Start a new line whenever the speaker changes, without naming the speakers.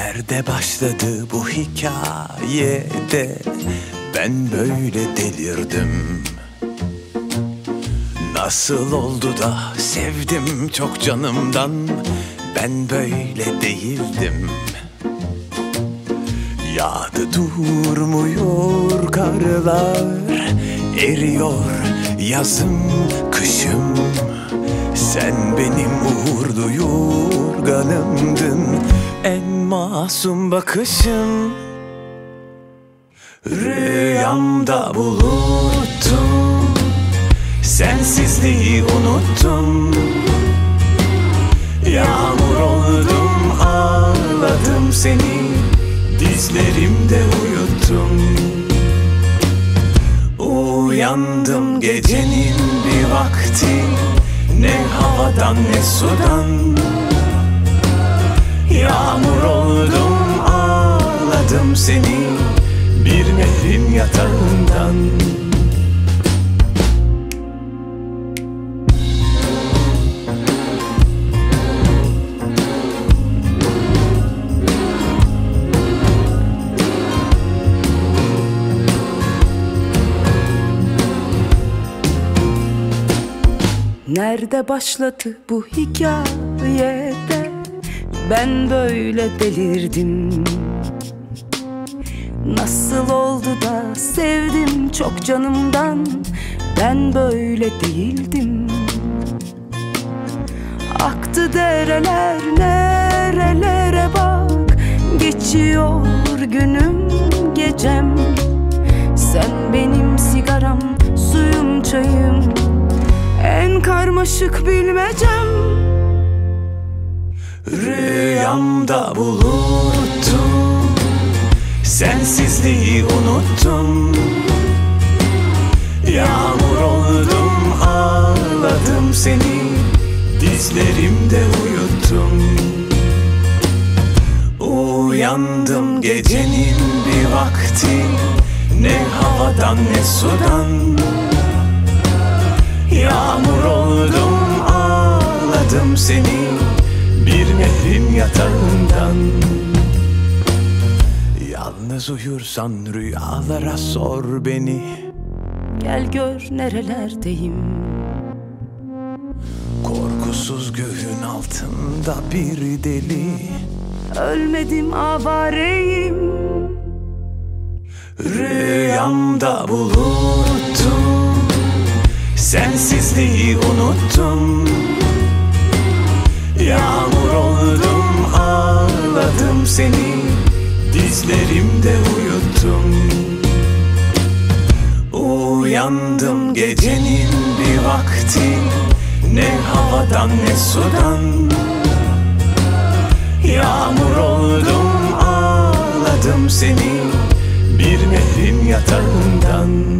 Nerede başladı bu hikayede? Ben böyle delirdim. Nasıl oldu da sevdim çok canımdan? Ben böyle değildim. Yağdı durmuyor karlar Eriyor yazım kışım Sen benim uğurlu yorganımdın En masum bakışım Rüyamda buluttum. Sensizliği unuttum. Yağmur oldum ağladım seni. Dizlerimde uyuttum. Uyandım gecenin bir vakti Ne havadan ne sudan. Yağmur oldum ağladım seni
Nerede başladı bu hikayede? Ben böyle delirdim. Nasıl oldu da sevdim çok canımdan? Ben böyle değildim. Aktı dereler nerelere Karmaşık bilmecem.
Rüyamda buluttum. Sensizliği unuttum. Yağmur oldum ağladım seni. Dizlerimde uyuttum. Uyandım gecenin bir vakti. Ne havadan ne sudan ağladım seni Bir nehrin yatağından. Yalnız uyursan rüyalara sor beni.
Gel gör nerelerdeyim.
Korkusuz göğün altında bir deli.
Ölmedim avareyim.
Rüyamda buluttum. Sensizliği unuttum seni Dizlerimde uyuttum. Uyandım gecenin bir vakti Ne havadan ne sudan. Yağmur oldum ağladım seni Bir nehrin yatağından